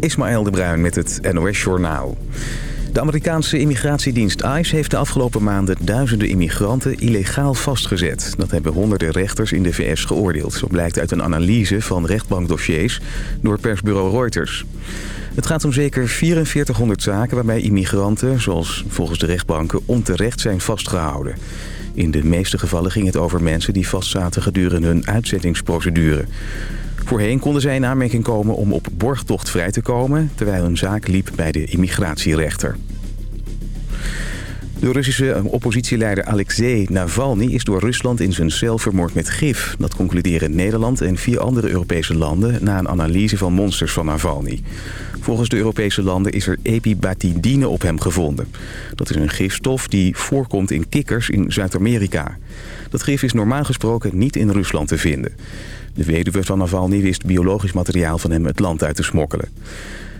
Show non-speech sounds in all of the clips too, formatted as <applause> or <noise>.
Ismaël de Bruin met het NOS Journaal. De Amerikaanse immigratiedienst ICE heeft de afgelopen maanden duizenden immigranten illegaal vastgezet. Dat hebben honderden rechters in de VS geoordeeld. Zo blijkt uit een analyse van rechtbankdossiers door persbureau Reuters. Het gaat om zeker 4400 zaken waarbij immigranten, zoals volgens de rechtbanken, onterecht zijn vastgehouden. In de meeste gevallen ging het over mensen die vastzaten gedurende hun uitzettingsprocedure. Voorheen konden zij in aanmerking komen om op borgtocht vrij te komen... terwijl hun zaak liep bij de immigratierechter. De Russische oppositieleider Alexei Navalny is door Rusland in zijn cel vermoord met gif. Dat concluderen Nederland en vier andere Europese landen na een analyse van monsters van Navalny. Volgens de Europese landen is er epibatidine op hem gevonden. Dat is een gifstof die voorkomt in kikkers in Zuid-Amerika. Dat gif is normaal gesproken niet in Rusland te vinden. De weduwe van Navalny wist biologisch materiaal van hem het land uit te smokkelen.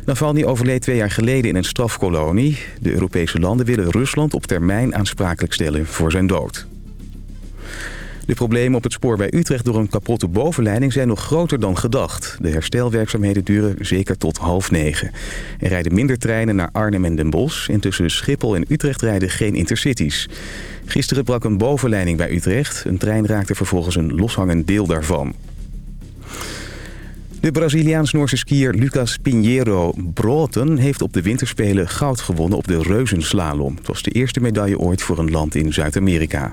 Navalny overleed twee jaar geleden in een strafkolonie. De Europese landen willen Rusland op termijn aansprakelijk stellen voor zijn dood. De problemen op het spoor bij Utrecht door een kapotte bovenleiding zijn nog groter dan gedacht. De herstelwerkzaamheden duren zeker tot half negen. Er rijden minder treinen naar Arnhem en Den Bosch. En tussen Schiphol en Utrecht rijden geen intercities. Gisteren brak een bovenleiding bij Utrecht. Een trein raakte vervolgens een loshangend deel daarvan. De Braziliaans-Noorse skier Lucas Pinheiro Broten heeft op de winterspelen goud gewonnen op de reuzenslalom. Het was de eerste medaille ooit voor een land in Zuid-Amerika.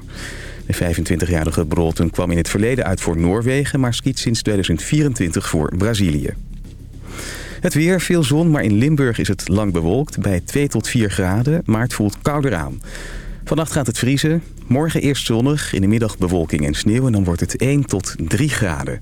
De 25-jarige Broten kwam in het verleden uit voor Noorwegen, maar skiet sinds 2024 voor Brazilië. Het weer, veel zon, maar in Limburg is het lang bewolkt bij 2 tot 4 graden, maar het voelt kouder aan. Vannacht gaat het vriezen, morgen eerst zonnig, in de middag bewolking en sneeuw en dan wordt het 1 tot 3 graden.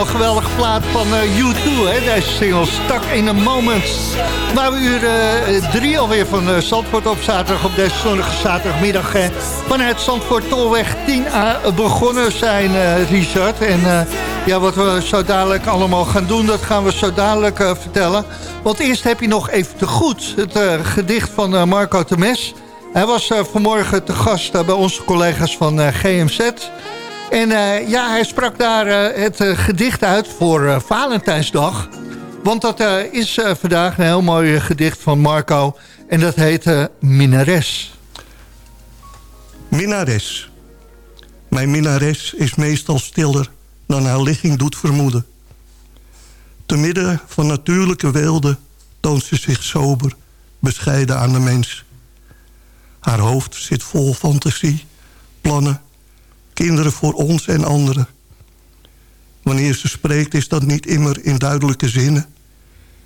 Een geweldige plaat van uh, U2, hè? Deze single Stuck in a Moment. Waar we uur uh, drie alweer van uh, Zandvoort op zaterdag, op deze zonnige zaterdagmiddag... Uh, vanuit Zandvoort Tolweg 10A begonnen zijn, Richard. En ja, wat we zo dadelijk allemaal gaan doen, dat gaan we zo dadelijk vertellen. Want eerst heb je nog even te goed het gedicht van Marco Temes... Hij was vanmorgen te gast bij onze collega's van GMZ... En uh, ja, hij sprak daar uh, het uh, gedicht uit voor Valentijnsdag. Want dat is vandaag een heel mooi gedicht van Marco. En dat heet Minares. Minares. Mijn minares is meestal stiller dan haar ligging doet vermoeden. Te midden van natuurlijke weelde toont ze zich sober, bescheiden aan de mens. Haar hoofd zit vol fantasie, plannen kinderen voor ons en anderen. Wanneer ze spreekt is dat niet immer in duidelijke zinnen.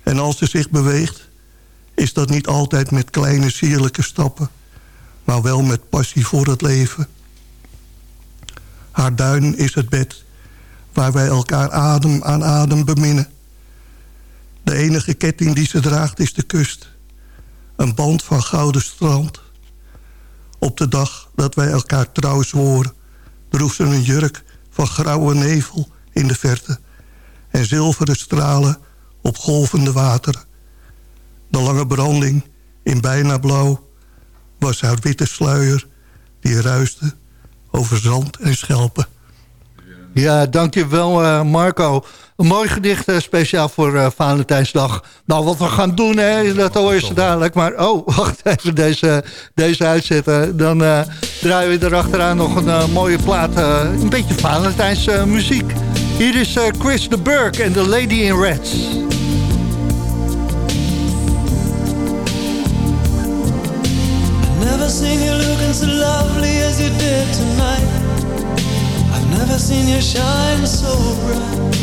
En als ze zich beweegt is dat niet altijd met kleine sierlijke stappen... maar wel met passie voor het leven. Haar duin is het bed waar wij elkaar adem aan adem beminnen. De enige ketting die ze draagt is de kust. Een band van gouden strand. Op de dag dat wij elkaar trouw zworen droeg ze een jurk van grauwe nevel in de verte... en zilveren stralen op golvende water. De lange branding in bijna blauw was haar witte sluier... die ruiste over zand en schelpen. Ja, dankjewel uh, Marco. Een mooi gedicht uh, speciaal voor uh, Valentijnsdag. Nou, wat we gaan doen, hè, dat hoor je zo dadelijk. Maar, oh, <laughs> wacht even, deze, deze uitzetten. Dan draaien we erachteraan nog een mooie plaat. een beetje Valentijns muziek. Hier is Chris de Burke en The Lady in Reds. Never seen you looking so lovely as you did tonight Never seen you shine so bright.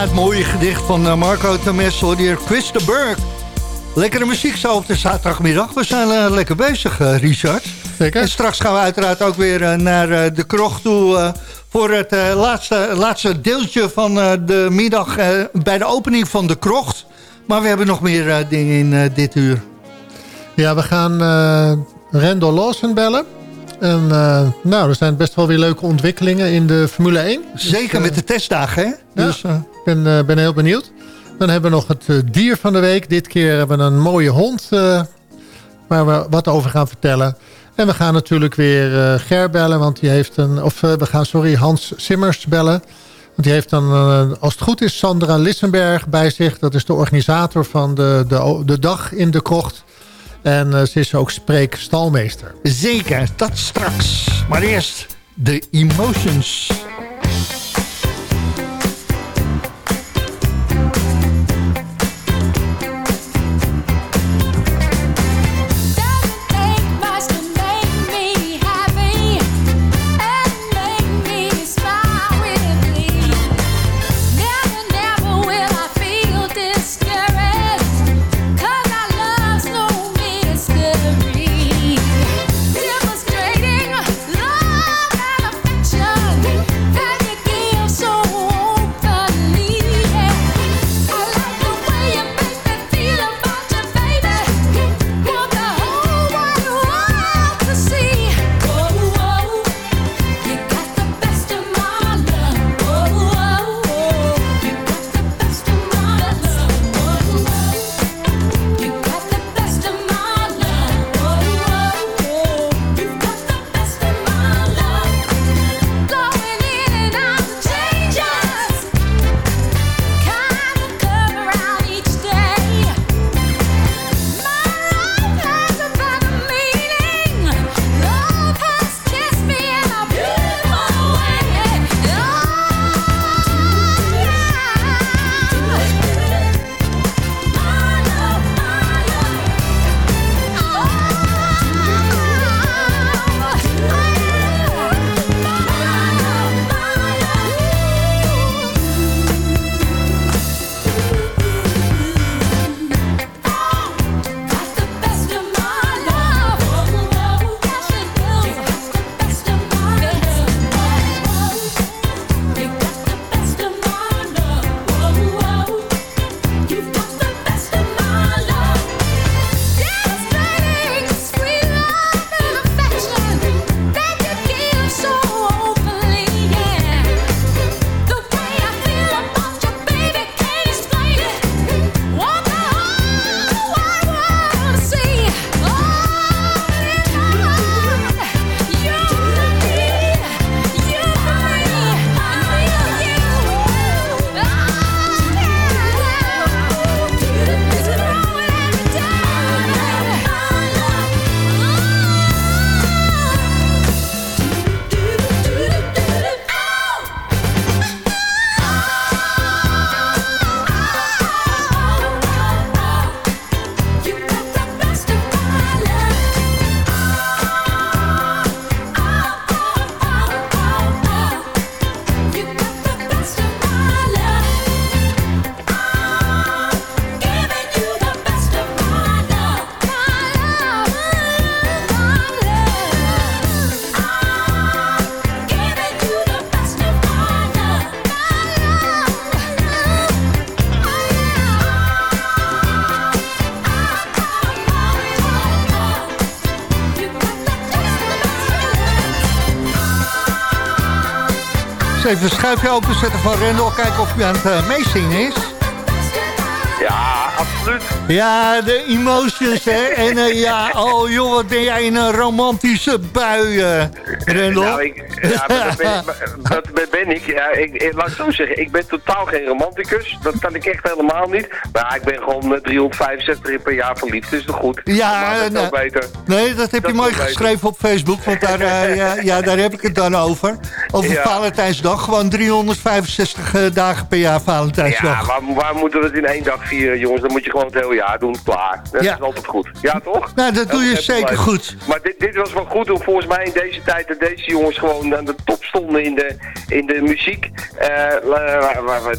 Het mooie gedicht van eh, Marco Temes hoorde hier Chris de Burg. Lekkere muziek zo op de zaterdagmiddag. We zijn uh, lekker bezig, uh, Richard. Zeker. En straks gaan we uiteraard ook weer uh, naar de krocht toe... voor het laatste, laatste deeltje van de middag bij de opening van de krocht. Maar we hebben nog meer dingen in dit uur. Ja, we gaan Randall Lawson bellen. En nou, er zijn best wel weer leuke ontwikkelingen in de Formule 1. Zeker dus, met de testdagen, hè? Ja, dus, ik ben, ben heel benieuwd. Dan hebben we nog het eh, dier van de week. Dit keer hebben we een mooie hond uh, waar we wat over gaan vertellen. En we gaan natuurlijk weer uh, Ger bellen, want die heeft een... Of we gaan, sorry, Hans Simmers bellen. Want die heeft dan, als het goed is, Sandra Lissenberg bij zich. Dat is de organisator van de, de, de dag in de krocht. En ze is ook spreekstalmeester. Zeker, dat straks. Maar eerst de emotions. Even een schuifje openzetten van Rendel. Kijken of hij aan het uh, meezingen is. Ja, absoluut. Ja, de emotions, hè. <laughs> En uh, ja, oh joh, wat ben jij in een romantische bui, uh, Rendel. Nou, ik, ja, dat ben, <laughs> dat ben ik. Ja, ik. Laat ik zo zeggen, ik ben totaal geen romanticus. Dat kan ik echt helemaal niet. Maar ik ben gewoon 365 per jaar verliefd, dus toch goed. Ja, dat nou, beter. Nee, dat heb je mooi geschreven op Facebook, want daar, ja, ja, daar heb ik het dan over. Over ja. Valentijnsdag, gewoon 365 uh, dagen per jaar Valentijnsdag. Ja, waar, waar, moeten we het in één dag vieren, jongens? Dan moet je gewoon het hele jaar doen, klaar. Dat is altijd goed. Ja, toch? Nou, dat doe je zeker goed. Maar dit, dit was wel goed om volgens mij in deze tijd deze jongens gewoon aan de top stonden in de, in de muziek.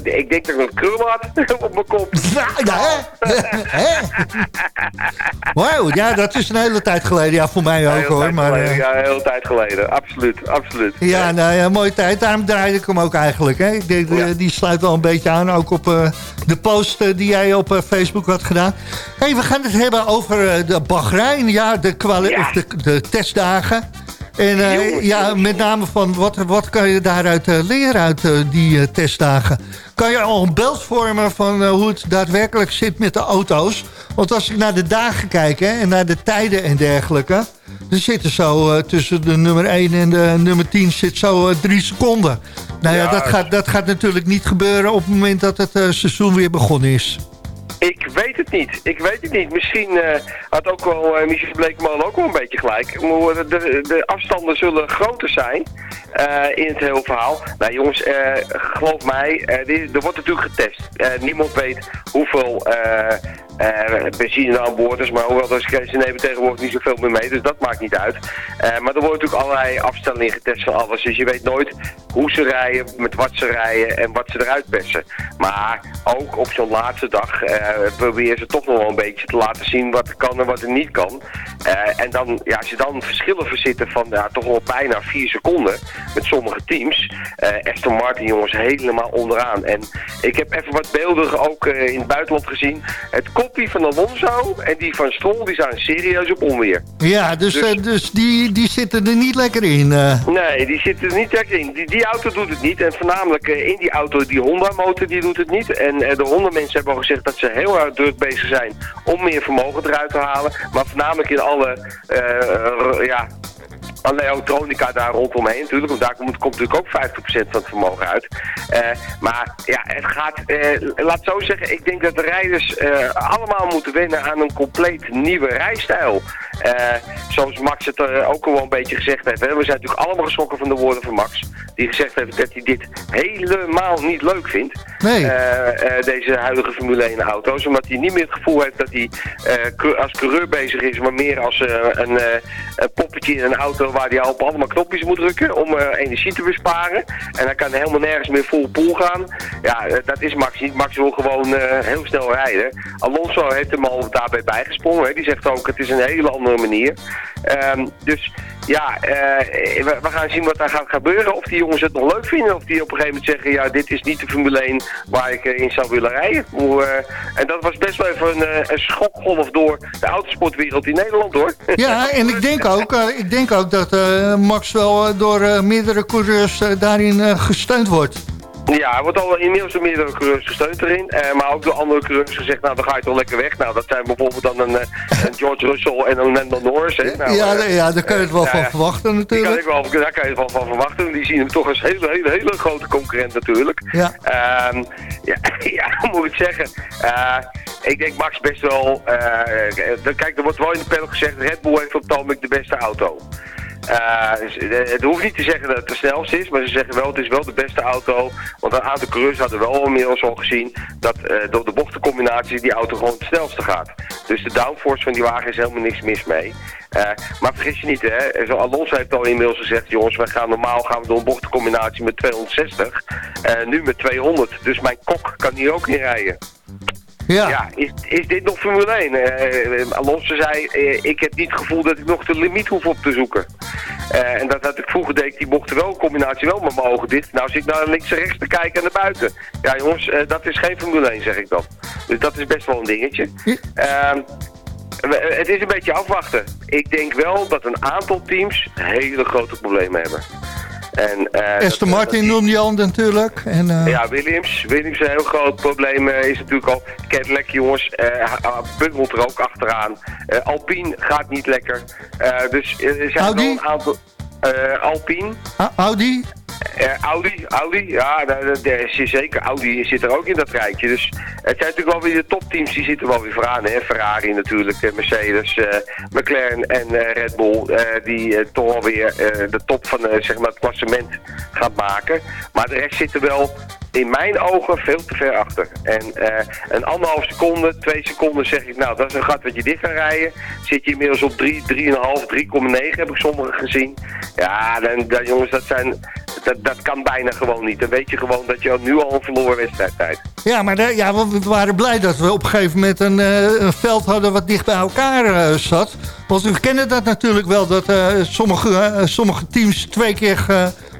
ik denk dat ik een krul had <laughs> op mijn kop. <laughs> Ja, <laughs> hè? Wauw, ja, dat is een hele tijd geleden. Ja, voor mij ook hoor. Maar, geleden, ja, een hele tijd geleden. Absoluut, absoluut. Ja, nou ja, mooie tijd. Daarom draaide ik hem ook eigenlijk. Hè. Ik denk, oh die sluit wel een beetje aan. Ook op de post die jij op Facebook had gedaan. hey, we gaan het hebben over de Bahrein. Ja, de, ja. de, de testdagen. En uh, ja, met name van wat, wat kan je daaruit uh, leren uit uh, die testdagen? Kan je al een beeld vormen van hoe het daadwerkelijk zit met de auto's? Want als ik naar de dagen kijk hè, en naar de tijden en dergelijke... er zitten zo tussen de nummer 1 en de nummer 10 zit zo drie seconden. Nou ja, ja, dat, gaat, dat gaat natuurlijk niet gebeuren op het moment dat het seizoen weer begonnen is. Ik weet het niet. Ik weet het niet. Misschien uh, had ook wel uh, Michel Bleekman ook wel een beetje gelijk. De, de, de afstanden zullen groter zijn uh, in het hele verhaal. Nou jongens, geloof mij, er wordt natuurlijk getest. niemand weet hoeveel benzine aan boord is, maar hoewel er ze tegenwoordig niet zoveel meer mee, dus dat maakt niet uit. Maar er worden natuurlijk allerlei afstellingen getest van alles, dus je weet nooit hoe ze rijden, met wat ze rijden en wat ze eruit persen. Maar ook op zo'n laatste dag uh, proberen ze toch nog wel een beetje te laten zien wat er kan en wat er niet kan. en dan, ja, als je dan verschillen verzitten van ja, toch wel bijna vier seconden met sommige teams. Aston Martin jongens helemaal onderaan. En ik heb even wat beelden ook in het buitenland gezien. Het komt die van Alonso en die van Stroll, die zijn serieus op onweer. Ja, dus, dus, dus die, die zitten er niet lekker in. Nee, die zitten er niet lekker in. Die, die auto doet het niet. En voornamelijk in die auto, die Honda-motor, die doet het niet. En de Honda-mensen hebben al gezegd dat ze heel erg druk bezig zijn om meer vermogen eruit te halen. Maar voornamelijk in alle ja, allerlei elektronica daar rondomheen natuurlijk. Want daar komt, komt natuurlijk ook 50% van het vermogen uit. Uh, maar ja, het gaat, uh, laat zo zeggen, ik denk dat de rijders uh, allemaal moeten wennen aan een compleet nieuwe rijstijl. zoals Max het ook al een beetje gezegd heeft. Hè. We zijn natuurlijk allemaal geschrokken van de woorden van Max. Die gezegd heeft dat hij dit helemaal niet leuk vindt. Nee. deze huidige Formule 1 auto's. Omdat hij niet meer het gevoel heeft dat hij als coureur bezig is. Maar meer als een, een poppetje in een auto waar hij op allemaal knopjes moet drukken om uh, energie te besparen. En dan kan helemaal nergens meer full pool gaan. Ja, eh, dat is Max niet. Max wil gewoon uh, heel snel rijden. Alonso heeft hem al daarbij bijgesprongen. Hè. Die zegt ook, het is een hele andere manier. Um, dus ja, uh, we, gaan zien wat daar gaat gebeuren. Of die jongens het nog leuk vinden. Of die op een gegeven moment zeggen, ja, dit is niet de Formule 1 waar ik in zou willen rijden. Uh, en dat was best wel even een, een schokgolf door de autosportwereld in Nederland, hoor. Ja, en ik denk ook, ik denk ook dat Max wel door meerdere coureurs daarin gesteund wordt. Ja, hij wordt al inmiddels door meerdere coureurs gesteund erin. Eh, maar ook door andere coureurs gezegd, nou dan ga je toch lekker weg. Nou, dat zijn bijvoorbeeld dan een, eh, een George Russell en een Lando Norris. Hè. Nou, ja, uh, ja, daar kan je het wel van verwachten natuurlijk. Kan ik wel, daar kan je het wel van verwachten. Die zien hem toch als hele, hele, hele grote concurrent natuurlijk. Ja. Uh, <laughs> ja, ja, moet ik zeggen. ik denk Max best wel... kijk, er wordt wel in de panel gezegd, Red Bull heeft op het de beste auto. Uh, het hoeft niet te zeggen dat het de snelste is, maar ze zeggen wel het is wel de beste auto. Want een aantal coureurs hadden wel inmiddels al gezien dat uh, door de bochtencombinaties die auto gewoon het snelste gaat. Dus de downforce van die wagen is helemaal niks mis mee. Maar vergis je niet, hè, zo Alonso heeft al inmiddels gezegd, jongens, wij gaan normaal gaan we door een bochtencombinatie met 260. nu met 200, dus mijn kok kan hier ook in rijden. Ja. ja is, is dit nog Formule 1? Uh, eh, Alonso zei, uh, ik heb niet het gevoel dat ik nog de limiet hoef op te zoeken. Uh, en dat had ik vroeger deed, die mochten wel een combinatie wel met mijn ogen dicht. Nou zit ik naar links en rechts te kijken en naar buiten. Ja jongens, dat is geen Formule 1 zeg ik dan. Dus dat is best wel een dingetje. Ehm, het is een beetje afwachten. Ik denk wel dat een aantal teams hele grote problemen hebben. En, uh, Aston Martin noemde je al natuurlijk. En, uh... Ja, Williams. Williams is een heel groot probleem. Uh, is natuurlijk al Cadillac, jongens. Bungelt er ook achteraan. Alpine gaat niet lekker. dus er zijn Audi? wel een aantal... Alpine. Audi? Audi, Audi, ja, daar, is zeker. Audi zit er ook in dat rijtje. Dus het zijn natuurlijk wel weer de topteams, die zitten wel weer vooraan. Hè? Ferrari natuurlijk, Mercedes, McLaren en Red Bull. die toch alweer de top van zeg maar, het klassement gaat maken. Maar de rest zit er wel in mijn ogen veel te ver achter. En een anderhalf seconde, twee seconden zeg ik, nou dat is een gat wat je dicht kan rijden. Zit je inmiddels op 3, 3,5, 3,9 heb ik sommigen gezien. Ja, dan, dan, jongens, dat, zijn, dat, dat kan bijna gewoon niet. Dan weet je gewoon dat je nu al een verloren wedstrijd tijd. Ja, maar de, ja, we waren blij dat we op een gegeven moment een, uh, een veld hadden wat dicht bij elkaar uh, zat. Want we kennen dat natuurlijk wel, dat sommige, sommige teams twee keer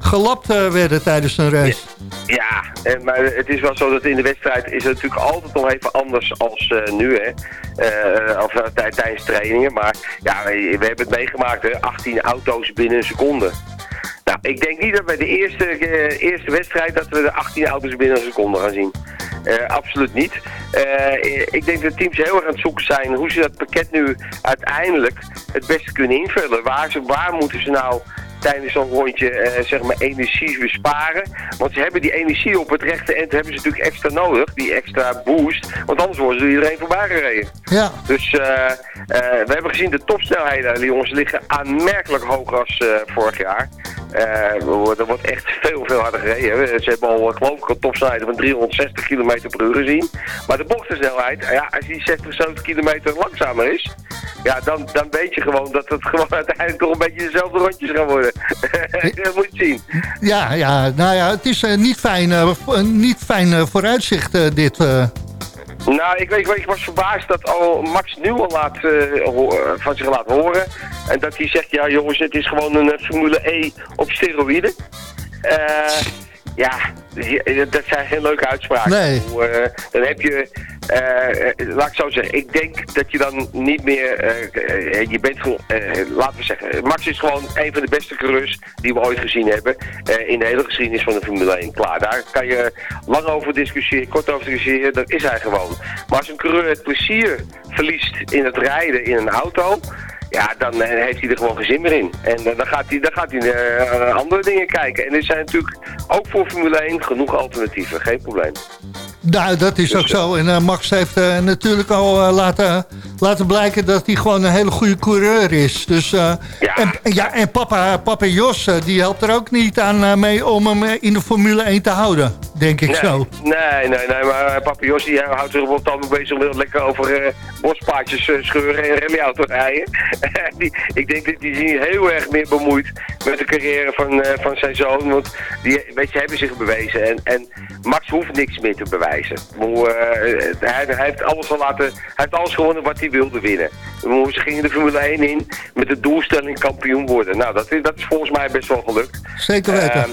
gelapt werden tijdens een race. Ja, en, maar het is wel zo dat in de wedstrijd is het natuurlijk altijd nog even anders als nu, hè. Of tijdens trainingen. Maar ja, we, we, hebben het meegemaakt, hè. 18 auto's binnen een seconde. Nou, ik denk niet dat bij de eerste, eerste wedstrijd dat we de 18 auto's binnen een seconde gaan zien. absoluut niet. ik denk dat teams heel erg aan het zoeken zijn hoe ze dat pakket nu uiteindelijk het beste kunnen invullen. Waar, ze, waar moeten ze nou tijdens zo'n rondje uh, zeg maar energie besparen. Want ze hebben die energie op het rechte eind hebben ze natuurlijk extra nodig, die extra boost. Want anders worden ze iedereen voorbij gereden. Ja. Dus uh, uh, we hebben gezien de topsnelheden, die jongens liggen aanmerkelijk hoger als vorig jaar. Er wordt echt veel, veel harder gereden. Ze hebben al, geloof ik, een topsnelheid van 360 km per uur gezien. Maar de bochtensnelheid, ja, als die 60, 70 kilometer langzamer is, ja, dan, dan weet je gewoon dat het gewoon <laughs> uiteindelijk toch een beetje dezelfde rondjes gaan worden. <laughs> dat moet je zien. Ja, ja, nou ja, het is uh, niet fijn, uh, niet fijn uh, vooruitzicht dit. Nou, ik, ik, ik, was verbaasd dat al Max al laat, van zich laat horen. En dat hij zegt, ja jongens, het is gewoon een Formule E op steroïden. Ja, dat zijn geen leuke uitspraken. Nee. Uh, dan heb je, uh, laat ik zo zeggen, ik denk dat je dan niet meer, uh, je bent gewoon, laten we zeggen, Max is gewoon een van de beste coureurs die we ooit gezien hebben in de hele geschiedenis van de Formule 1. Klaar, daar kan je lang over discussiëren, kort over discussiëren, dat is hij gewoon. Maar als een coureur het plezier verliest in het rijden in een auto, ja, dan eh, heeft hij er gewoon geen zin meer in. En uh, dan gaat hij, dan gaat hij uh, andere dingen kijken. En er zijn natuurlijk ook voor Formule 1 genoeg alternatieven, geen probleem. Nou, dat is ook zo. En uh, Max heeft uh, natuurlijk al uh, laten, laten blijken dat hij gewoon een hele goede coureur is. Dus, ja. En, ja, en papa, papa Jos, die helpt er ook niet aan mee om hem in de Formule 1 te houden, denk ik nee, zo. Nee, nee, nee, maar papa Jos die houdt zich op het bezig om lekker over bospaadjes scheuren en rallyauto rijden. <laughs> die, ik denk dat die is heel erg meer bemoeid met de carrière van, van zijn zoon. Want die weet je, hebben zich bewezen. En, en Max hoeft niks meer te bewijzen. Uh, hij, hij, heeft alles al laten, hij heeft alles gewonnen wat hij wilde winnen. Ze gingen de Formule 1 in met de doelstelling kampioen worden. Nou, dat, dat is volgens mij best wel gelukt. Zeker weten.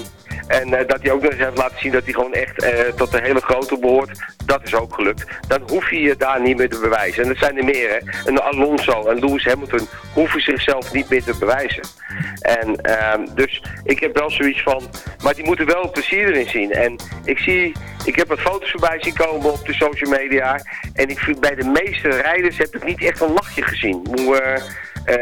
En uh, dat hij ook nog eens heeft laten zien dat hij gewoon echt uh, tot de hele grote behoort. Dat is ook gelukt. Dan hoef je je daar niet meer te bewijzen. En dat zijn er meer, hè. En Alonso en Lewis Hamilton hoeven zichzelf niet meer te bewijzen. En uh, dus ik heb wel zoiets van... Maar die moeten wel plezier erin zien. En ik zie... Ik heb wat foto's voorbij zien komen op de social media. En ik vind bij de meeste rijders heb ik niet echt een lachje gezien. Hoe... Uh,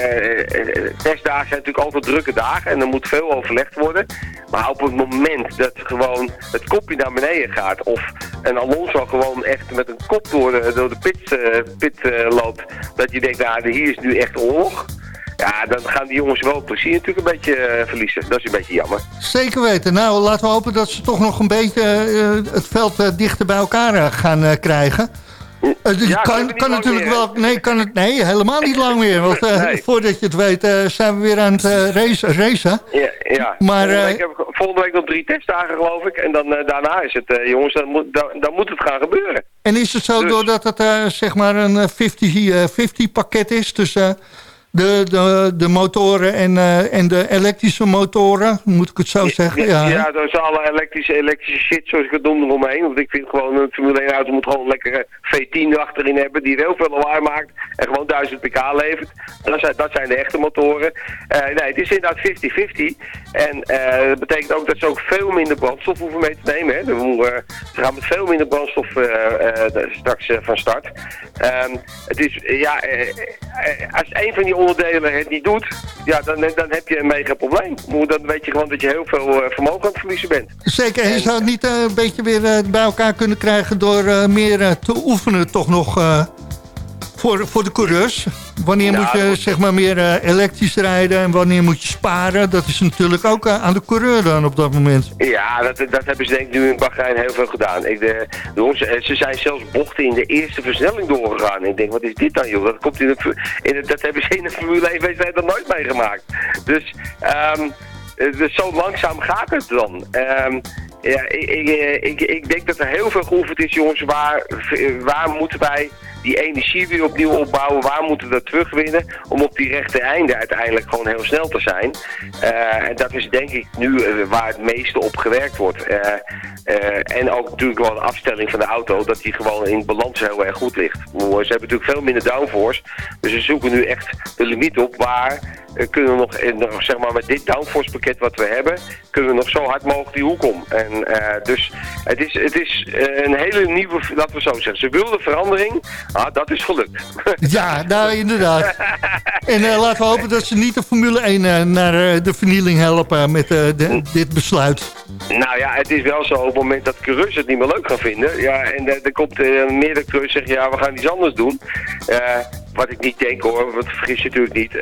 testdagen zijn natuurlijk altijd drukke dagen en er moet veel overlegd worden. Maar op het moment dat gewoon het kopje naar beneden gaat of een Alonso gewoon echt met een kop door de, door de pit, pit loopt, dat je denkt, nou hier is nu echt oorlog. Ja, dan gaan die jongens wel plezier natuurlijk een beetje verliezen. Dat is een beetje jammer. Zeker weten. Nou, laten we hopen dat ze toch nog een beetje het veld dichter bij elkaar gaan krijgen. Uh, ja, kan, kan natuurlijk meer, wel. Nee, kan het, nee, helemaal niet lang meer. Want uh, nee. <laughs> voordat je het weet, uh, zijn we weer aan het race, racen. Ja, ja. Maar, volgende, week heb ik, volgende week nog drie testdagen, geloof ik. En dan, daarna is het, jongens, dan moet, dan, dan, moet het gaan gebeuren. En is het zo, dus. doordat het zeg maar een 50-50 pakket is tussen de, de, de motoren en, uh, en de elektrische motoren, moet ik het zo zeggen? Ja, ja, ja dat is alle elektrische, elektrische shit, zoals ik het noemde, eromheen. Want ik vind gewoon, een Formule 1 auto moet gewoon een lekkere V10 achterin hebben, die heel veel lawaai maakt en gewoon 1000 pk levert. Dat zijn, dat zijn de echte motoren. Uh, nee, het is inderdaad 50-50. En uh, dat betekent ook dat ze ook veel minder brandstof hoeven mee te nemen. Hè. ze gaan met veel minder brandstof straks van start. Um, het is, ja, als een van die het niet doet, ja, dan, dan heb je een mega probleem. Dan weet je gewoon dat je heel veel vermogen aan het verliezen bent. Zeker, en je zou het niet een beetje weer bij elkaar kunnen krijgen door meer te oefenen toch nog voor, voor de coureurs. Wanneer moet je zeg maar meer uh, elektrisch rijden en wanneer moet je sparen? Dat is natuurlijk ook uh, aan de coureur dan op dat moment. Ja, dat, dat hebben ze denk ik nu in Bahrein heel veel gedaan. Ik, de, de, ze zijn zelfs bochten in de eerste versnelling doorgegaan. ik denk, wat is dit dan joh? Dat, komt in de, in dat hebben ze in de Formule 1 wedstrijd nog nooit meegemaakt. Dus, um, dus zo langzaam gaat het dan. Um, ja, ik, ik, ik, ik, denk dat er heel veel geoefend is, jongens. Waar, waar moeten wij die energie weer opnieuw opbouwen. Waar moeten we dat terugwinnen om op die rechte einde uiteindelijk gewoon heel snel te zijn. Uh, en dat is denk ik nu uh, waar het meeste op gewerkt wordt. Uh, en ook natuurlijk wel een afstelling van de auto, dat die gewoon in balans heel erg goed ligt. Ze hebben natuurlijk veel minder downforce, dus ze zoeken nu echt de limiet op waar kunnen we nog, zeg maar met dit downforce pakket wat we hebben, kunnen we nog zo hard mogelijk die hoek om. En dus het is, het is een hele nieuwe, laten we zo zeggen, ze wilden verandering, Ah, dat is gelukt. <laughs> Ja, nou inderdaad. En uh, laten we hopen dat ze niet de Formule 1 uh, eh, naar de vernieling helpen met de, dit besluit. Nou ja, het is wel zo op het moment dat coureurs het niet meer leuk gaan vinden. Ja, en er komt meerdere coureurs zeggen, ja, we gaan iets anders doen. wat ik niet denk hoor, want vergis je natuurlijk niet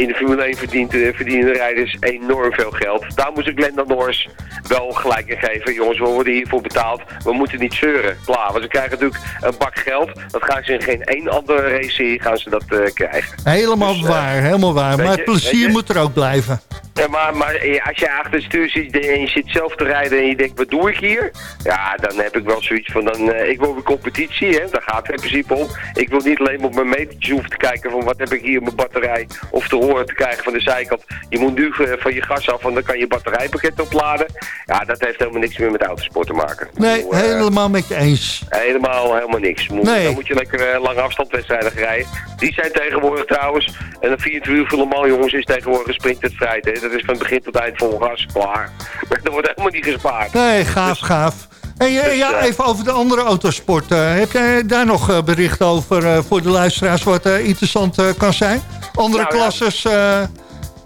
in de Formule 1 verdient, uh, verdienen de rijders enorm veel geld. Daar moest ik Glenda Norris wel gelijk in geven. Jongens, we worden hiervoor betaald. We moeten niet zeuren. Klaar. Want ze krijgen natuurlijk een bak geld. Dat gaan ze in geen één andere race gaan ze dat uh, krijgen. Helemaal dus, eh, waar, helemaal waar. Maar plezier moet er ook blijven. Ja, maar, maar als je achter het stuur zit en je zit zelf te rijden en je denkt, wat doe ik hier? Ja, dan heb ik wel zoiets van, dan, ik wil een competitie, hè? daar gaat het in principe om. Ik wil niet alleen op mijn metertjes hoeven te kijken van wat heb ik hier op mijn batterij of te horen te krijgen van de zijkant. Je moet nu eh, van je gas af, want dan kan je batterijpakket opladen. Ja, dat heeft helemaal niks meer met autosport te maken. Nee, uh, helemaal met je eens. Helemaal, helemaal niks. Moet, nee. Dan moet je lekker uh, lange afstandwedstrijden rijden. Die zijn tegenwoordig trouwens. En een 24 uur voor man, jongens, is tegenwoordig een sprintwedstrijd. Hè. Dat is van begin tot eind vol gas. Klaar. <laughs> er wordt helemaal niet gespaard. Nee, gaaf, dus, gaaf. Dus, ja, even over de andere autosport. heb jij daar nog bericht over voor de luisteraars wat interessant kan zijn? Andere nou, klasses... Ja.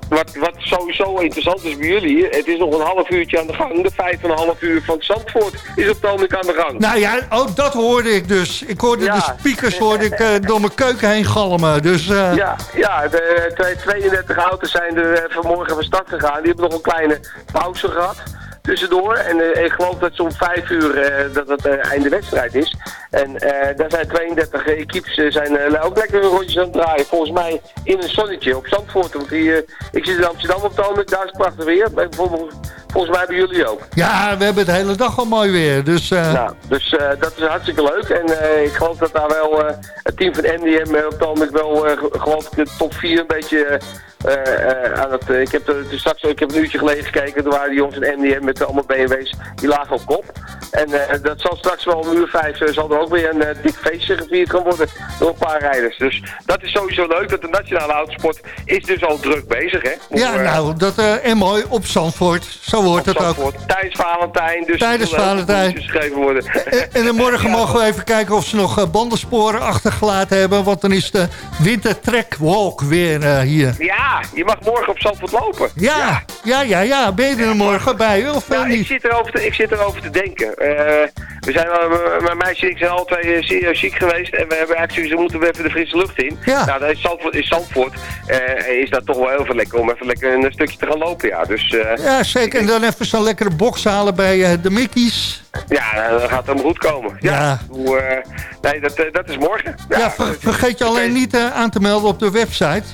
Wat, wat sowieso interessant is bij jullie, het is nog een half uurtje aan de gang. De vijf en een half uur van Zandvoort is op het aan de gang. Nou ja, ook dat hoorde ik dus. Ik hoorde de speakers hoorde ik, uh, door mijn keuken heen galmen. Dus, uh... Ja, ja de 32 auto's zijn er vanmorgen van start gegaan. Die hebben nog een kleine pauze gehad tussendoor. En uh, ik geloof dat zo'n vijf uur uh, dat het uh, einde wedstrijd is. En daar zijn 32 equipes zijn ook lekker rondjes aan het draaien. Volgens mij in een zonnetje op Zandvoort. Want hier, ik zit in Amsterdam op het ogenblik, daar is prachtig weer. Bijvoorbeeld, volgens mij hebben jullie ook. Ja, we hebben het hele dag al mooi weer. Dus, nou, dus dat is hartstikke leuk. En ik geloof dat daar wel het team van MDM op het ogenblik wel, geloof ik, de top 4 een beetje aan het, ik, heb er, straks, ik heb een uurtje geleden gekeken, er waren die jongens in MDM met allemaal BMW's, die lagen op kop. En dat zal straks wel om uur vijf, zal er ook weer een dik feestje gevierd gaan worden door een paar rijders. Dus dat is sowieso leuk, dat de nationale autosport is dus al druk bezig, hè. ja, nou, dat, en mooi, op Zandvoort, zo hoort het ook. Tijdens Valentijn, dus tijdens Valentijn. geschreven worden. En, en dan morgen <laughs> mogen we even kijken of ze nog bandensporen achtergelaten hebben, want dan is de wintertrek walk weer hier. Ja, je mag morgen op Zandvoort lopen. Ja, ja, ja, ja. Ben je er morgen bij of ja, niet? Ik zit, erover te, ik zit erover te denken. Uh, we zijn, mijn meisje en ik zijn al twee zeer ziek geweest. En we hebben eigenlijk zoiets, moeten we even de frisse lucht in. Ja. Nou, dan is Zandvoort, is, Zandvoort uh, is dat toch wel heel veel lekker om even lekker een stukje te gaan lopen. Ja, dus, uh, ja zeker. En dan even zo'n lekkere box halen bij de Mickey's. Ja, dan gaat helemaal goed komen. Ja. ja. Hoe, nee, dat, dat is morgen. Ja, ja vergeet je alleen niet aan te melden op de website.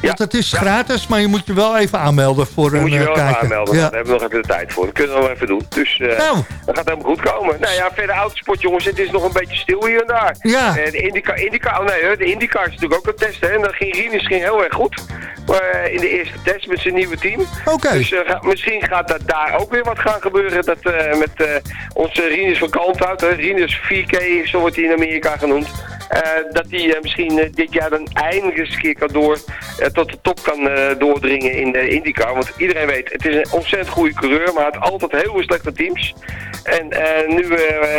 Want het is gratis, maar je moet je wel even aanmelden voor een moet je wel kijken. even aanmelden, ja. daar hebben we nog even de tijd voor. Dat kunnen we wel even doen. Dus uh, nou. dat gaat helemaal goed komen. Nou ja, verder autosport jongens, het is nog een beetje stil hier en daar. Ja. En de Indica, Indica, oh nee, de IndyCar is natuurlijk ook een test. Hè, en dan ging Rinus ging heel erg goed. Maar, in de eerste test met zijn nieuwe team. Oké. Dus misschien gaat dat daar ook weer wat gaan gebeuren. Dat met onze Rinus van Kalmthout, Rinus 4K, zo wordt hij in Amerika genoemd. Dat hij misschien dit jaar dan eindelijk eens een keer kan door, tot de top kan doordringen in de IndyCar. Want iedereen weet, het is een ontzettend goede coureur, maar het altijd heel slechte teams. En nu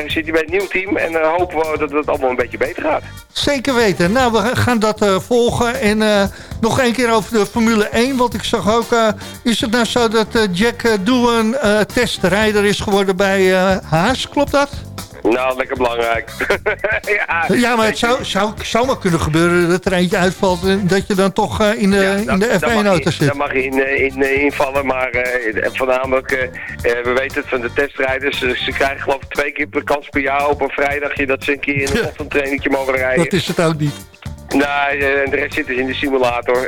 zit hij bij een nieuw team en hopen we dat het allemaal een beetje beter gaat. Zeker weten. Nou, we gaan dat volgen. En nog één keer over de Formule 1, want ik zag ook... is het nou zo dat Jack Doohan testrijder is geworden bij Haas? Klopt dat? Nou, lekker belangrijk. <laughs> ja, ja, maar het zou, zou, zou maar kunnen gebeuren dat er eentje uitvalt... en dat je dan toch uh, in de, in de F1-auto zit. Daar mag je in, eh, in, in, invallen, maar uh, voornamelijk... Uh, we weten het van de testrijders. Ze krijgen geloof ik twee keer per kans per jaar op een vrijdagje... dat ze een keer in een ochtendtrainingje mogen rijden. Dat is het ook niet. Nee, en de rest zit dus in de simulator.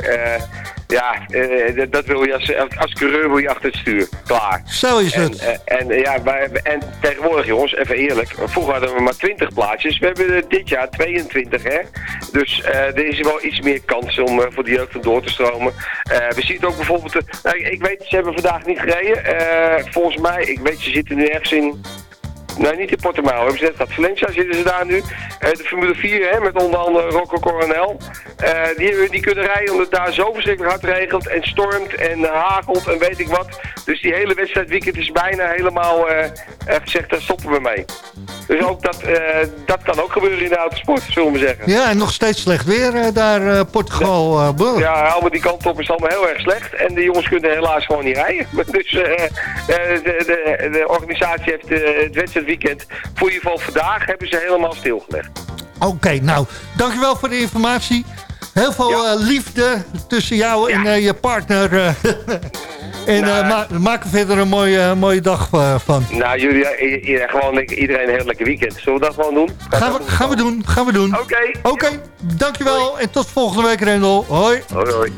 Ja, uh, dat wil je als, als coureur wil je achter het stuur. Klaar. Zo is het. En, uh, en, ja, bij, en tegenwoordig jongens, even eerlijk. Vroeger hadden we maar 20 plaatjes. We hebben dit jaar 22 hè. Dus uh, er is wel iets meer kans om voor de jeugd door te stromen. we zien het ook bijvoorbeeld... nou, ik weet, ze hebben vandaag niet gereden. volgens mij, ik weet, ze zitten nu ergens in Nee, niet in Portimao. Hebben ze net gehad. Valencia zitten ze daar nu. Uh, de Formule 4 hè, met onder andere Rocco Coronel. Uh, die, die kunnen rijden omdat het daar zo verschrikkelijk hard regelt en stormt en hagelt en weet ik wat. Dus die hele wedstrijdweekend is bijna helemaal gezegd, daar stoppen we mee. Dus ook dat, dat kan ook gebeuren in de autosport, zullen we zeggen. Ja, en nog steeds slecht weer daar, Portugal. Ja, ja, allemaal die kant op is allemaal heel erg slecht. En de jongens kunnen helaas gewoon niet rijden. <laughs> Dus de, de, de, organisatie heeft het wedstrijd weekend. Voor je geval vandaag hebben ze helemaal stilgelegd. Oké, nou, dankjewel voor de informatie. Heel veel eh, liefde tussen jou en uh, je partner. Uh, <laughs> en nou, ma maak er verder een mooie, mooie dag van. Nou, jullie, gewoon iedereen een heel lekker weekend. Zullen we dat gewoon doen? gaan we, gaan we doen, gaan we doen. Oké. Oké, dankjewel en tot volgende week Rendel. Hoi. Hoi, hoi.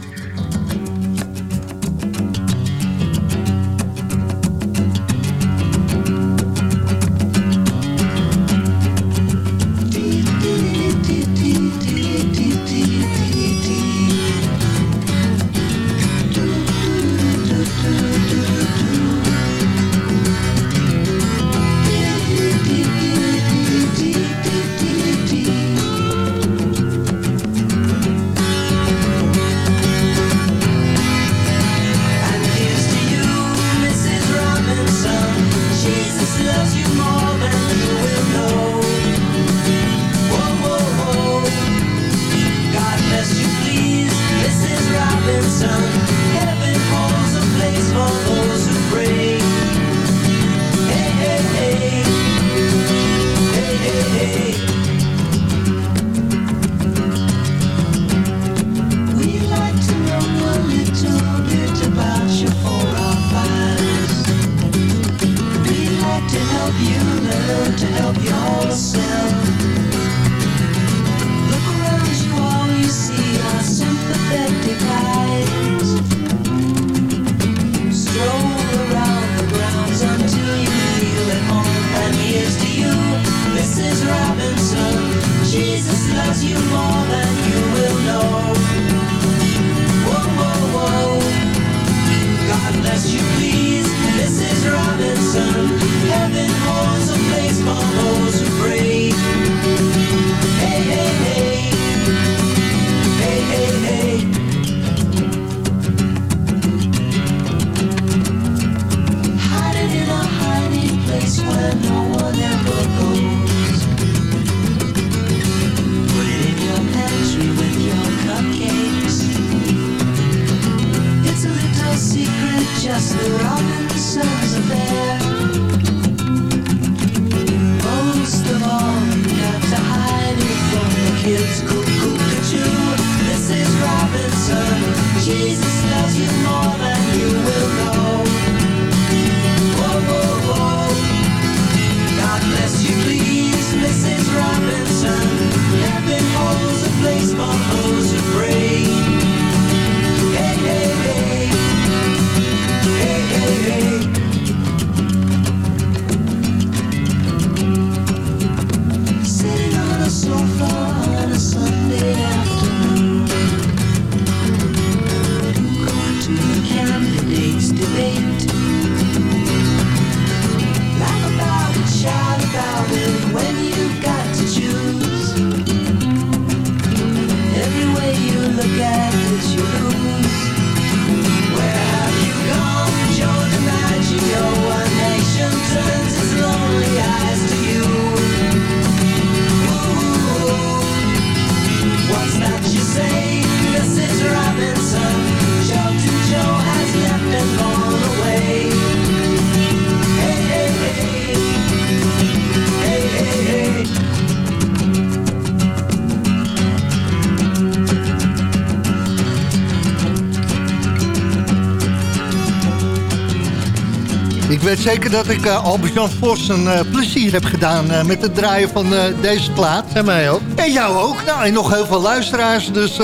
Weet zeker dat ik uh, Albert-Jan Vos een uh, plezier heb gedaan uh, met het draaien van deze plaat. En mij ook. En jou ook. Nou, en nog heel veel luisteraars. Dus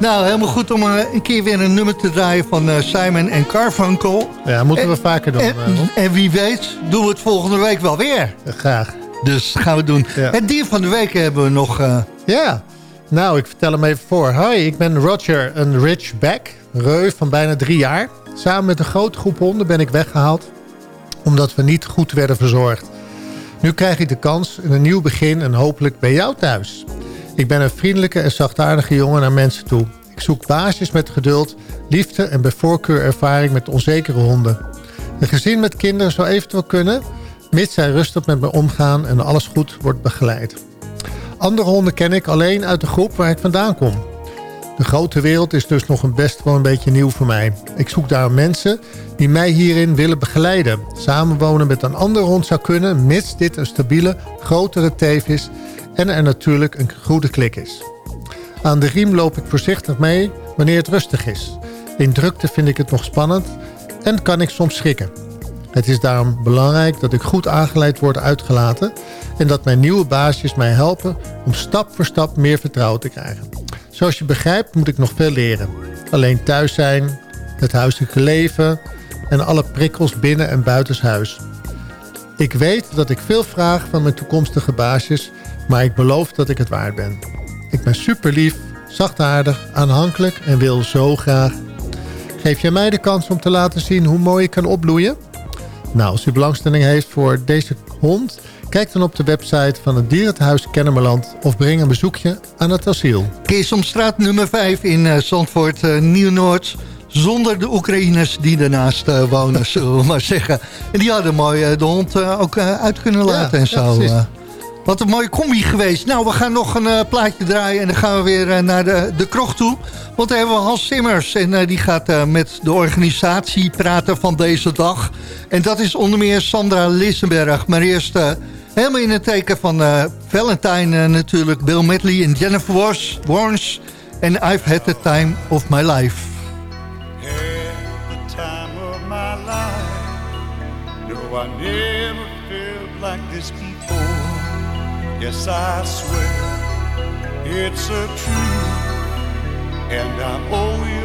nou, helemaal goed om een keer weer een nummer te draaien van Simon en Carfunkel. Ja, moeten we vaker doen. En, en, wie weet doen we het volgende week wel weer. graag. Dus gaan we doen. Ja. Het dier van de week hebben we nog... Ja, nou, ik vertel hem even voor. Hoi, ik ben Roger, een Ridgeback. Reu van bijna drie jaar. Samen met een grote groep honden ben ik weggehaald omdat we niet goed werden verzorgd. Nu krijg ik de kans in een nieuw begin en hopelijk bij jou thuis. Ik ben een vriendelijke en zachtaardige jongen naar mensen toe. Ik zoek baasjes met geduld, liefde en bij voorkeur ervaring met onzekere honden. Een gezin met kinderen zou eventueel kunnen, mits zij rustig met me omgaan en alles goed wordt begeleid. Andere honden ken ik alleen uit de groep waar ik vandaan kom. De grote wereld is dus nog een best wel een beetje nieuw voor mij. Ik zoek daar mensen die mij hierin willen begeleiden. Samenwonen met een andere hond zou kunnen... mits dit een stabiele, grotere teef is... en er natuurlijk een goede klik is. Aan de riem loop ik voorzichtig mee wanneer het rustig is. In drukte vind ik het nog spannend en kan ik soms schrikken. Het is daarom belangrijk dat ik goed aangeleid word uitgelaten... en dat mijn nieuwe baasjes mij helpen om stap voor stap meer vertrouwen te krijgen. Zoals je begrijpt moet ik nog veel leren. Alleen thuis zijn, het huiselijke leven en alle prikkels binnen en buitenshuis. Ik weet dat ik veel vraag van mijn toekomstige baasjes, maar ik beloof dat ik het waard ben. Ik ben super lief, zachtaardig, aanhankelijk en wil zo graag. Geef jij mij de kans om te laten zien hoe mooi ik kan opbloeien? Nou, als u belangstelling heeft voor deze hond... kijk dan op de website van het Dierenhuis Kennemerland... of breng een bezoekje aan het asiel. Keesomstraat nummer 5 in uh, Zandvoort, uh, Nieuw-Noord zonder de Oekraïners die ernaast uh, wonen, <laughs> zullen we maar zeggen. En die hadden mooi uh, de hond ook uit kunnen laten ja, en zo. Ja, wat een mooie combi geweest. Nou, we gaan nog een plaatje draaien en dan gaan we weer naar de, de krocht toe. Want daar hebben we Hans Simmers en die gaat met de organisatie praten van deze dag. En dat is onder meer Sandra Lissenberg. Maar eerst helemaal in het teken van Valentine natuurlijk. Bill Medley en Jennifer Warnes. En I've had the time of my life. I never felt like this before. Yes, I swear it's a truth, and I owe it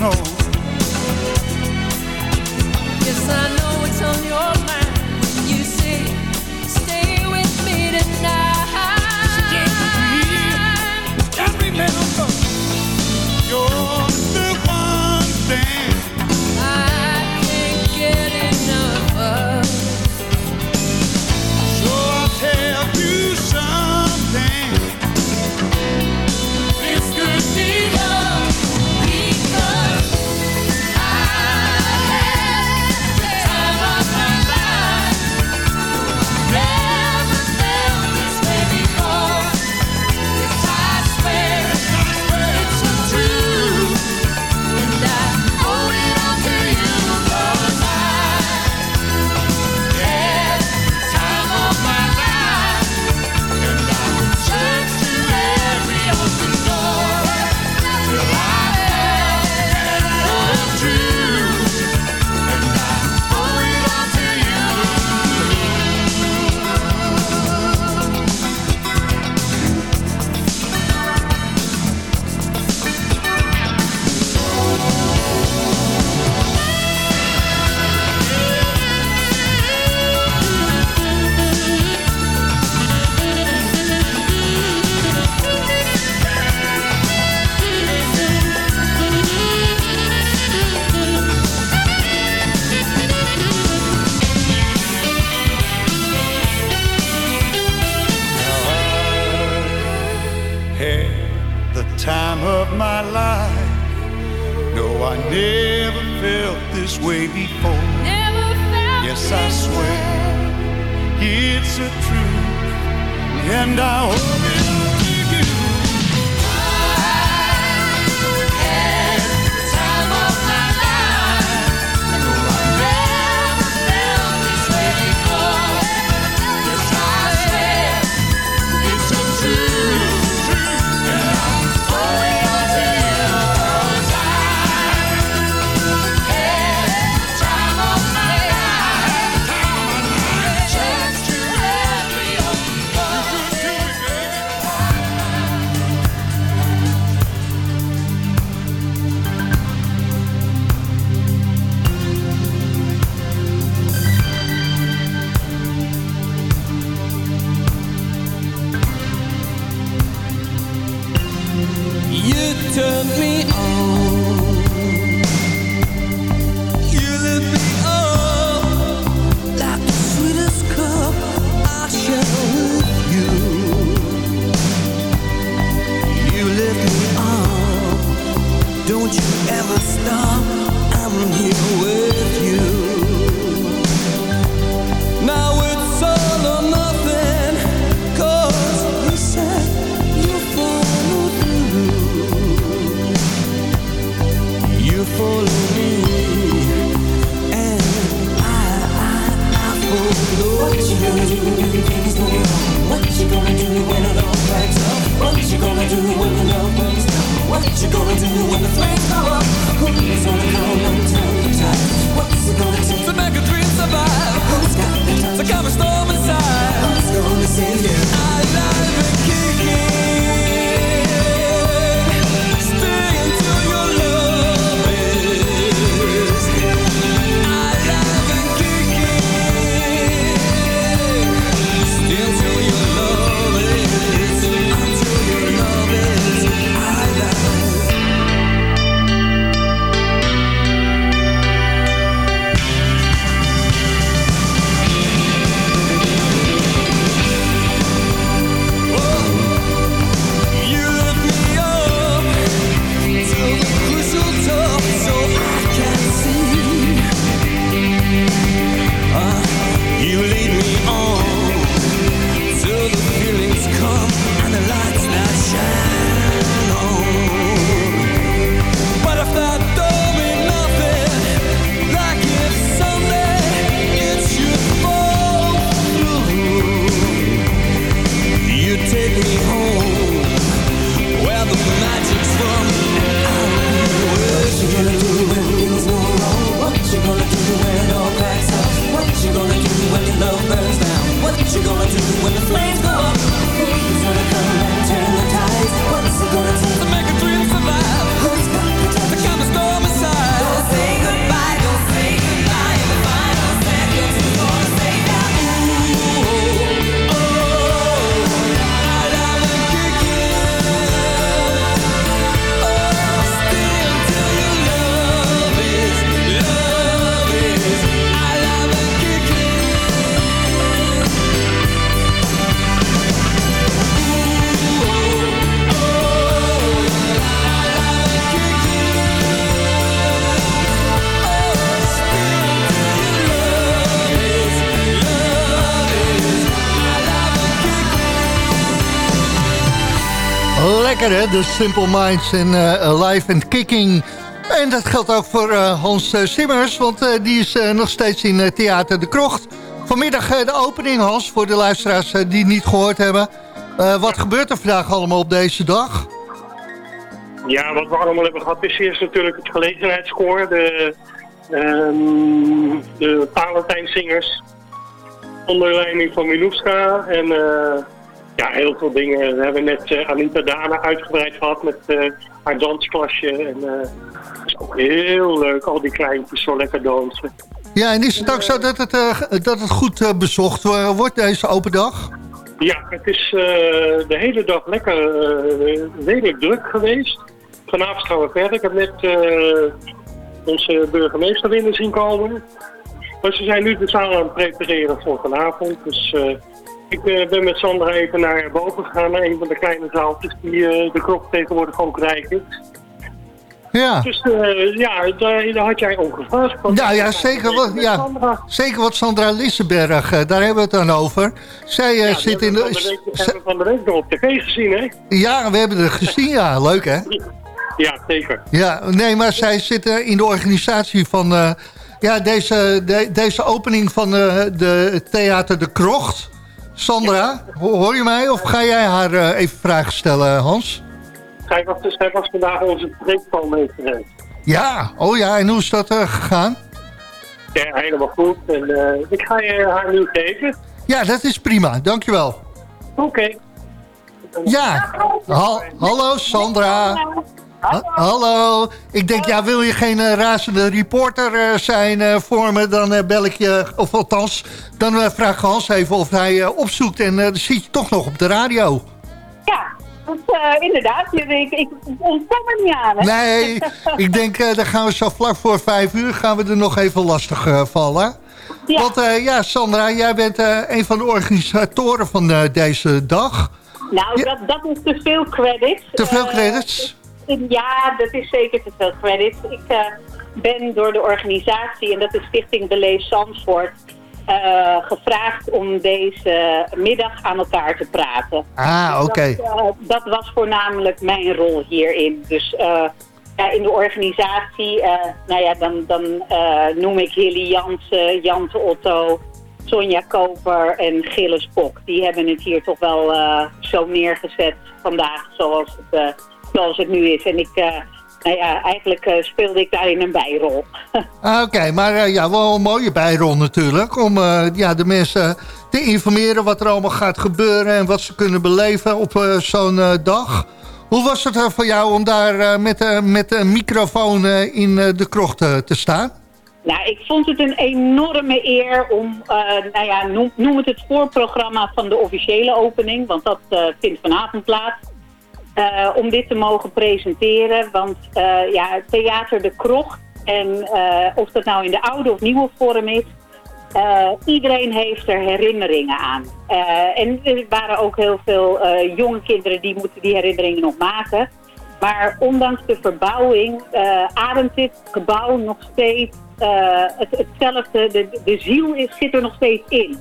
know. Truth, and I hope it. De Simple Minds en uh, Alive and Kicking. En dat geldt ook voor uh, Hans uh, Simmers, want die is nog steeds in Theater de Krocht. Vanmiddag de opening, Hans, voor de luisteraars die niet gehoord hebben. wat gebeurt er vandaag allemaal op deze dag? Ja, wat we allemaal hebben gehad is eerst natuurlijk het gelegenheidskoor, de, um, de onder leiding van Miluska en... Ja, heel veel dingen. We hebben net uh, Anita Dana uitgebreid gehad met uh, haar dansklasje. En het is ook heel leuk, al die kleintjes zo lekker dansen. Ja, en is het ook zo dat het, dat het goed bezocht wordt, deze open dag? Ja, het is de hele dag lekker redelijk druk geweest. Vanavond gaan we verder. Ik heb net onze burgemeester binnen zien komen. Maar ze zijn nu de zaal aan het prepareren voor vanavond. Dus ik uh, ben met Sandra even naar boven gegaan, naar een van de kleine zaaltjes die uh, de krop tegenwoordig ook rijk is. Ja. Dus ja, daar, daar, had jij om gevraagd. Ja, ja, zeker, wat, ja, zeker wat Sandra Lissenberg, daar hebben we het dan over. Zij zit in de... We hebben van de week nog op tv gezien, hè? Ja, we hebben het gezien, ja. Leuk, hè? Ja, zeker. Ja, nee, maar zij zit in de organisatie van... ja, deze, de, deze opening van de Theater de Krocht... Sandra, hoor je mij of ga jij haar uh, even vragen stellen, Hans? Zij was, dus, zij was vandaag onze preekvalmeester. Ja, oh ja, en hoe is dat uh, gegaan? Ja, helemaal goed. En uh, ik ga je haar nu geven. Ja, dat is prima, dankjewel. Oké. Okay. Ja, ha hallo Sandra. Hallo. Ik denk, ja, wil je geen uh, razende reporter uh, zijn uh, voor me, dan bel ik je, of althans, dan vraag Hans even of hij opzoekt en dan zit je toch nog op de radio. Ja, inderdaad. Ik, ik ontkom er niet aan. Hè? Nee, <laughs> ik denk, dan gaan we zo vlak voor vijf uur gaan we er nog even lastig vallen. Ja. Want ja, Sandra, jij bent een van de organisatoren van deze dag. Nou, dat, dat is te veel credits. Te veel credits? Ja, dat is zeker te veel credit. Ik uh, ben door de organisatie, en dat is Stichting Beleef Zandvoort... Uh, gevraagd om deze middag aan elkaar te praten. Ah, oké. Dat, uh, dat, was voornamelijk mijn rol hierin. Dus ja, in de organisatie, nou ja, dan, dan noem ik Hilly Jansen, Jante Otto, Sonja Koper en Gilles Pok. Die hebben het hier toch wel zo neergezet vandaag zoals het zoals het nu is. En ik, uh, nou ja, eigenlijk uh, speelde ik daarin een bijrol. <laughs> ah, Oké, maar uh, ja, wel een mooie bijrol natuurlijk. Om ja, de mensen te informeren wat er allemaal gaat gebeuren... en wat ze kunnen beleven op zo'n dag. Hoe was het voor jou om daar met, met een microfoon in de krocht te staan? Nou, ik vond het een enorme eer om, nou ja, noem, noem, het het voorprogramma van de officiële opening, want dat vindt vanavond plaats. Uh, om dit te mogen presenteren. Want uh, ja, Theater de Krocht, en uh, of dat nou in de oude of nieuwe vorm is... iedereen heeft er herinneringen aan. en er waren ook heel veel jonge kinderen die moeten die herinneringen nog maken. Maar ondanks de verbouwing ademt dit gebouw nog steeds het, hetzelfde. De, de ziel is, zit er nog steeds in.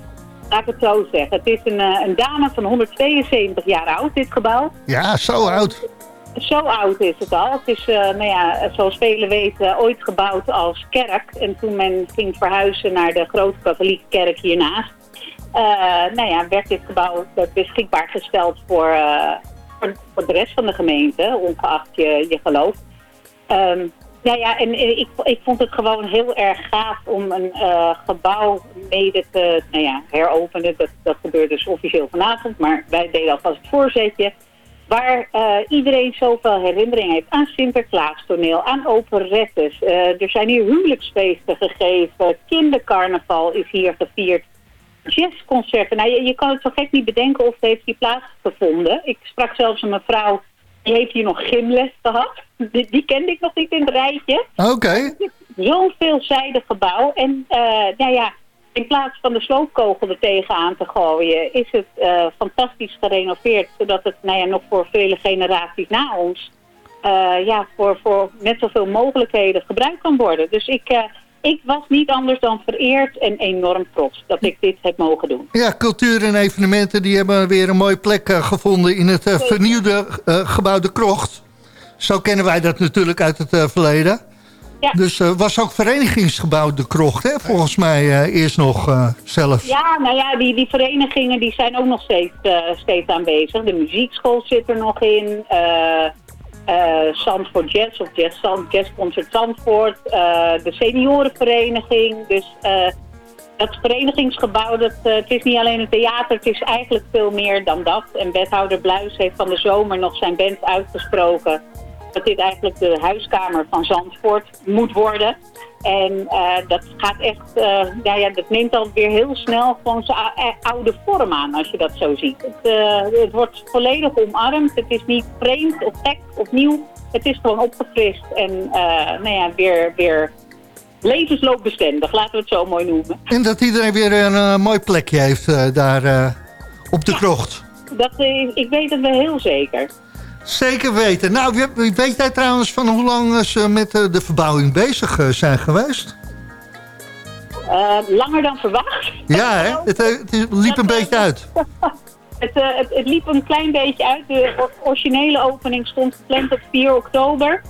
Laat ik het zo zeggen. Het is een, eh, een dame van 172 jaar oud, dit gebouw. Ja, zo oud. Zo oud is het al. Het is, uh, nou ja, zoals velen weten, ooit gebouwd als kerk. En toen men ging verhuizen naar de grote katholieke kerk hiernaast... Uh, nou ja, werd dit gebouw beschikbaar gesteld voor, voor, de rest van de gemeente, ongeacht je, je geloof. Um, ja, ja, en ik, ik vond het gewoon heel erg gaaf om een uh, gebouw mede te nou ja, heropenen. Dat, dat gebeurt dus officieel vanavond, maar wij deden alvast het voorzetje. Waar uh, iedereen zoveel herinnering heeft aan Sinterklaas-toneel, aan operettes. Er zijn hier huwelijksfeesten gegeven, kindercarnaval is hier gevierd. Jazzconcerten, nou je, je kan het zo gek niet bedenken of het heeft hier plaatsgevonden. Ik sprak zelfs een mevrouw die heeft hier nog gymles gehad. Die, die kende ik nog niet in het rijtje. Oké. Okay. Zo'n veelzijdig gebouw. En uh, nou ja, in plaats van de sloopkogel er tegenaan te gooien... is het uh, fantastisch gerenoveerd. Zodat het nou ja, nog voor vele generaties na ons... Uh, ja, voor, voor net zoveel mogelijkheden gebruikt kan worden. Dus ik ik was niet anders dan vereerd en enorm trots dat ik dit heb mogen doen. Ja, cultuur en evenementen die hebben weer een mooie plek uh, gevonden in het uh, vernieuwde uh, gebouw De Krocht. Zo kennen wij dat natuurlijk uit het verleden. Ja. Dus was ook verenigingsgebouw De Krocht, hè? volgens mij eerst nog zelf. Ja, nou ja, die, die verenigingen die zijn ook nog steeds, steeds aanwezig. De muziekschool zit er nog in uh, Zandvoort Jazz of Jazz, Jazz Concert Zandvoort, uh, de seniorenvereniging. Dus uh, dat verenigingsgebouw, dat, het is niet alleen een theater, het is eigenlijk veel meer dan dat. En wethouder Bluis heeft van de zomer nog zijn band uitgesproken dat dit eigenlijk de huiskamer van Zandvoort moet worden. En uh, dat gaat echt, uh, ja, ja, dat neemt dan weer heel snel gewoon zijn oude vorm aan als je dat zo ziet. Het, uh, het wordt volledig omarmd. Het is niet vreemd of gek of nieuw. Het is gewoon opgefrist en nou ja, weer, weer levensloopbestendig, laten we het zo mooi noemen. En dat iedereen weer een mooi plekje heeft daar op de krocht. Dat, ik weet het wel heel zeker. Zeker weten. Nou, weet jij trouwens van hoe lang ze met de verbouwing bezig zijn geweest? langer dan verwacht. Ja, hè? <laughs> Het, het liep een beetje uit. <laughs> Het, het, het, liep een klein beetje uit. De originele opening stond gepland op 4 oktober.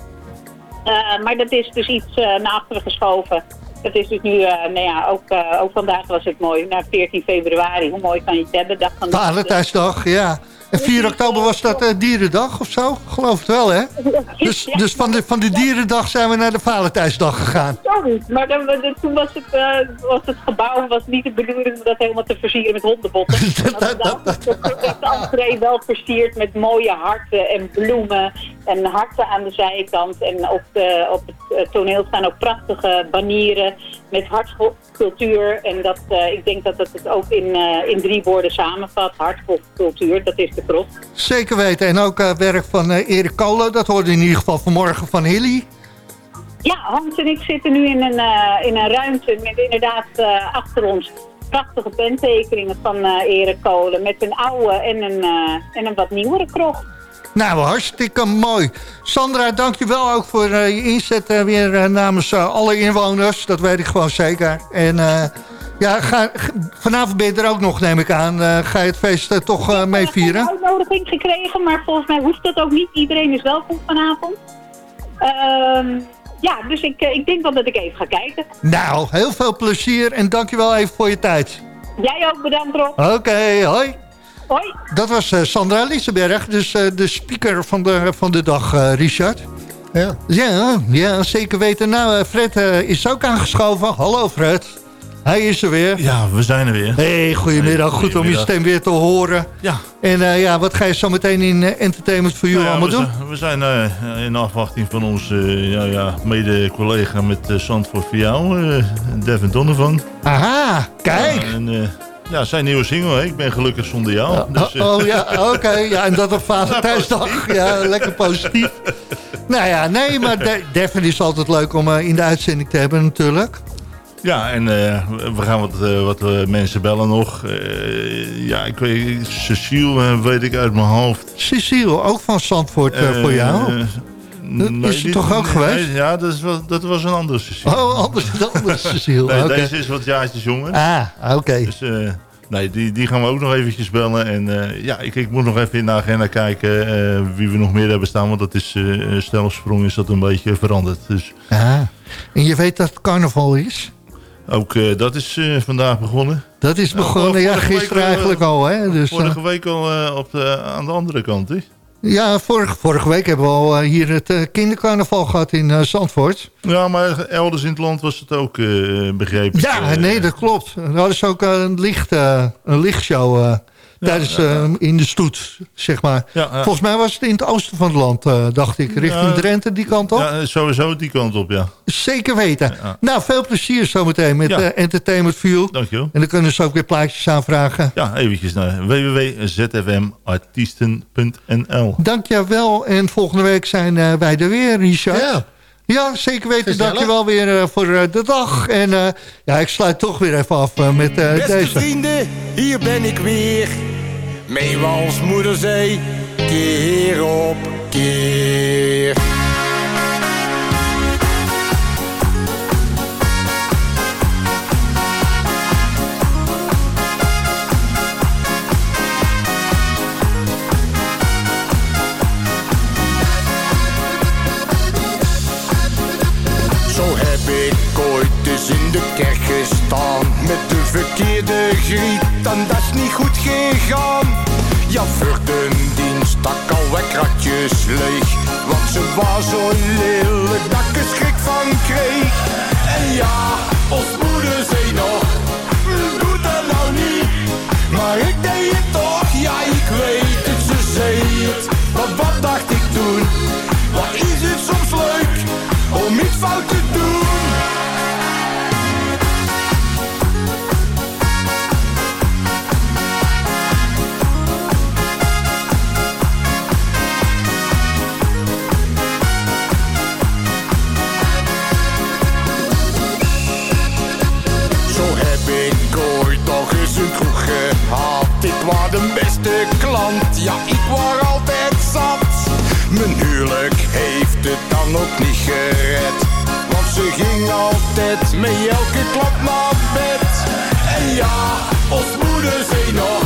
maar dat is dus iets naar achteren geschoven. Dat is dus nu, nou ja, ook, ook vandaag was het mooi. Na 14 februari, hoe mooi kan je het hebben? Dag van Valentijnsdag, ja. En 4 oktober was dat uh, dierendag of zo? Geloof het wel, hè? Dus, dus van, de, van de dierendag zijn we naar de Valentijnsdag gegaan. Sorry, maar dan, toen was het, uh, was het gebouw was niet de bedoeling om dat helemaal te versieren met hondenbotten. <laughs> dat, de entree wel versierd met mooie harten en bloemen en harten aan de zijkant. En op, de, op het eh, toneel staan ook prachtige banieren met hartcultuur. En dat, uh, ik denk dat dat het ook in, uh, in drie woorden samenvat. Hartcultuur, dat is de krop. Zeker weten. En ook uh, werk van Erik Kolen. Dat hoorde in ieder geval vanmorgen van Hilly. Ja, Hans en ik zitten nu in een, in een ruimte met inderdaad achter ons prachtige pentekeningen van Erik Kolen. Met een oude en een, en een wat nieuwere krocht. Nou, hartstikke mooi. Sandra, dankjewel ook voor uh, je inzet uh, weer uh, namens alle inwoners. Dat weet ik gewoon zeker. En ja, ga, vanavond ben je er ook nog, neem ik aan. ga je het feest toch mee vieren? Ik heb een uitnodiging gekregen, maar volgens mij hoeft dat ook niet. Iedereen is welkom vanavond. Ehm, ja, dus ik, ik denk wel dat ik even ga kijken. Nou, heel veel plezier en dankjewel even voor je tijd. Jij ook, bedankt Rob. Oké, hoi. Hoi. Dat was uh, Sandra Liseberg, dus uh, de speaker van de, van de dag, uh, Richard. Ja. ja. Ja, zeker weten. Nou, Fred is ook aangeschoven. Hallo Fred. Hij is er weer. Ja, we zijn er weer. Hey, goedemiddag. Hey, Goed om je stem weer te horen. Ja. En uh, ja, wat ga je zo meteen in uh, Entertainment for You nou ja, allemaal doen? we zijn uh, in afwachting van onze ja, ja, mede-collega met Zandvoort voor jou, Devin Donovan. Aha, kijk. en, ja, zijn nieuwe single, Ik ben gelukkig zonder jou. Dus, oh, oh, ja, oké. <laughs> Ja, en dat op Valentijnsdag. Ja, lekker positief. Nou ja, nee, maar De Devin is altijd leuk om uh, in de uitzending te hebben natuurlijk. Ja, en uh, we gaan wat, uh, wat mensen bellen nog. ja, ik weet, Cecile weet ik uit mijn hoofd. Cecile, ook van Zandvoort voor jou? Nee, is het toch ook geweest? ja, dat, is wel, dat was een andere Cecile. Oh, anders, een andere Cecile. <laughs> nee, Deze is wat jaartjes jonger. Ah, oké. Dus uh, nee, die, die gaan we ook nog eventjes bellen. En uh, ja, ik, ik moet nog even in de agenda kijken uh, wie we nog meer hebben staan. Want dat is, uh, is dat een beetje veranderd. Dus. Ah, en je weet dat het carnaval is? Ook dat is vandaag begonnen. Dat is begonnen, ja, gisteren eigenlijk al. Hè? Dus, vorige week al op de, aan de andere kant, hè? Ja, vorige, vorige week hebben we al eh, hier het uh, kindercarnaval gehad in uh, Zandvoort. Ja, maar elders in het land was het ook begrepen. Ja, nee, dat klopt. Er is ook een, licht, een lichtshow tijdens, uh, in de stoet, zeg maar. Volgens mij was het in het oosten van het land, uh, dacht ik. Richting Drenthe, die kant op. Ja, sowieso die kant op, ja. Zeker weten. Nou, veel plezier zometeen met uh, Entertainment View. Dankjewel. En dan kunnen ze ook weer plaatjes aanvragen. Ja, eventjes naar www.zfmartiesten.nl Dankjewel. En volgende week zijn wij er weer, Richard. Ja. Ja, zeker weten. Dankjewel weer uh, voor uh, de dag. En uh, ja, ik sluit toch weer even af met Beste deze. vrienden, hier ben ik weer. Meewals moeder zei, keer op keer. De kerk gestaan. Met de verkeerde griet en dat is niet goed gegaan. Ja, voor de dienst stak al kratjes leeg. Want ze was zo lelijk dat ik er schrik van kreeg. En ja, ons moeder zei nog Doe dat nou niet. Maar ik deed het toch, ja ik weet het, ze zei het. Maar wat dacht ik toen? Wat de klant, ja ik was altijd zat. Mijn huwelijk heeft het dan ook niet gered. Want ze ging altijd met elke klap naar bed. En ja, ons moeder zei nog